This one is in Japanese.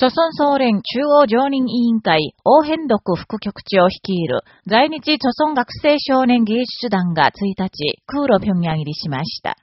朝鮮総連中央常任委員会、王変独副局長を率いる在日朝鮮学生少年芸術団が1日、空路平壌入りしました。